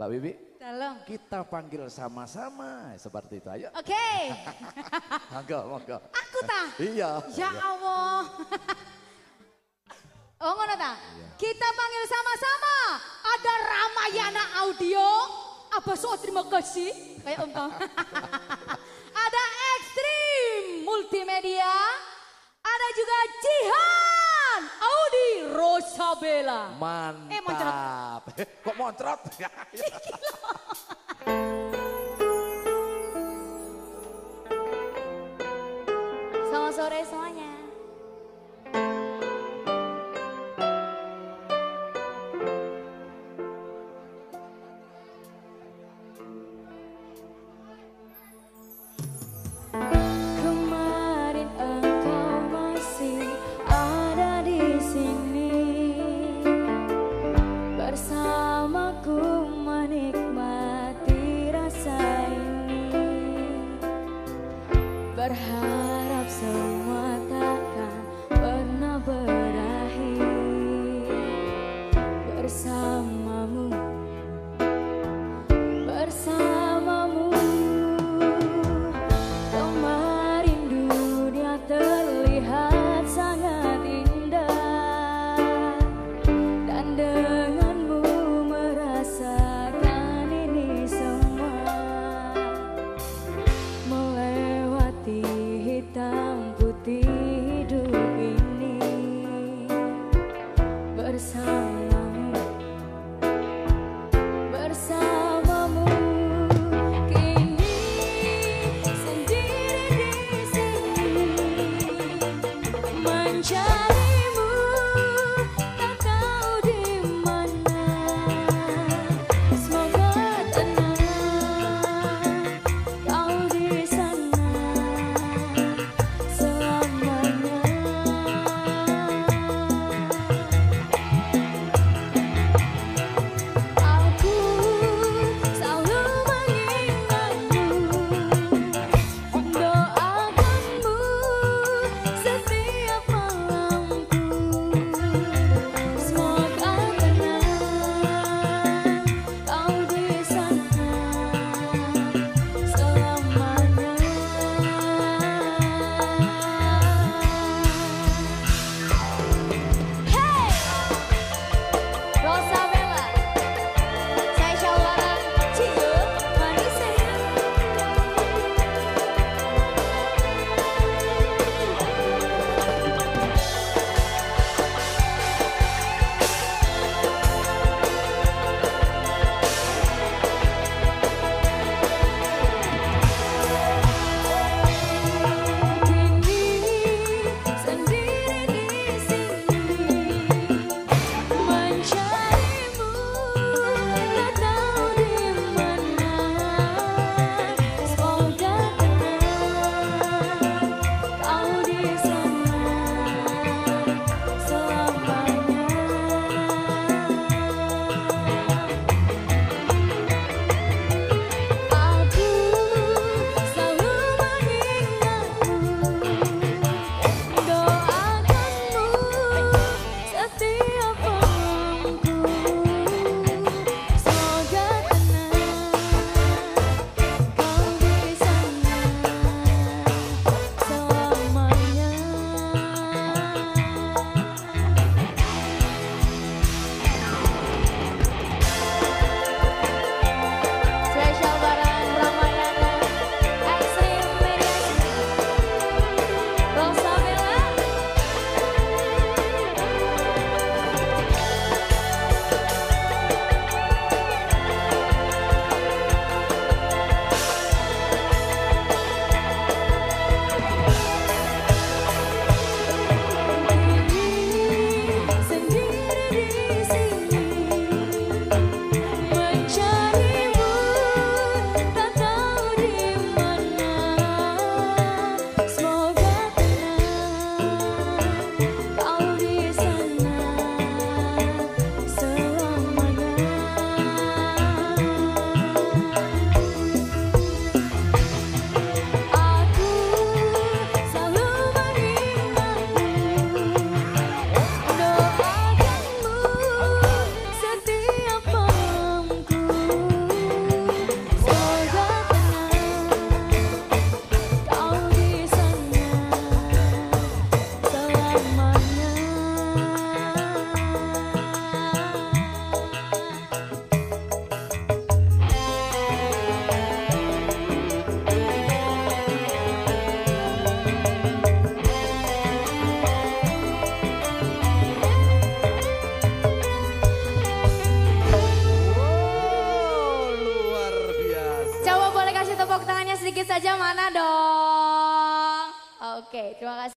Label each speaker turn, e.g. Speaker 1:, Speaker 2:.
Speaker 1: Mbak Bibi, kita panggil sama-sama seperti itu. Ayo,
Speaker 2: Oke.
Speaker 1: monggo, monggo.
Speaker 2: Aku ta.
Speaker 1: Iya.
Speaker 2: Ya Allah. Oh ngono ta? Kita panggil sama-sama. Ada Ramayana Audio. Apa so terima kasih? Kayak om tau. Rosabella.
Speaker 1: Mantap.
Speaker 2: Eh, moncrot.
Speaker 1: Kok moncrot?
Speaker 3: Berharap semua
Speaker 2: saja mana dong? Oke, terima kasih.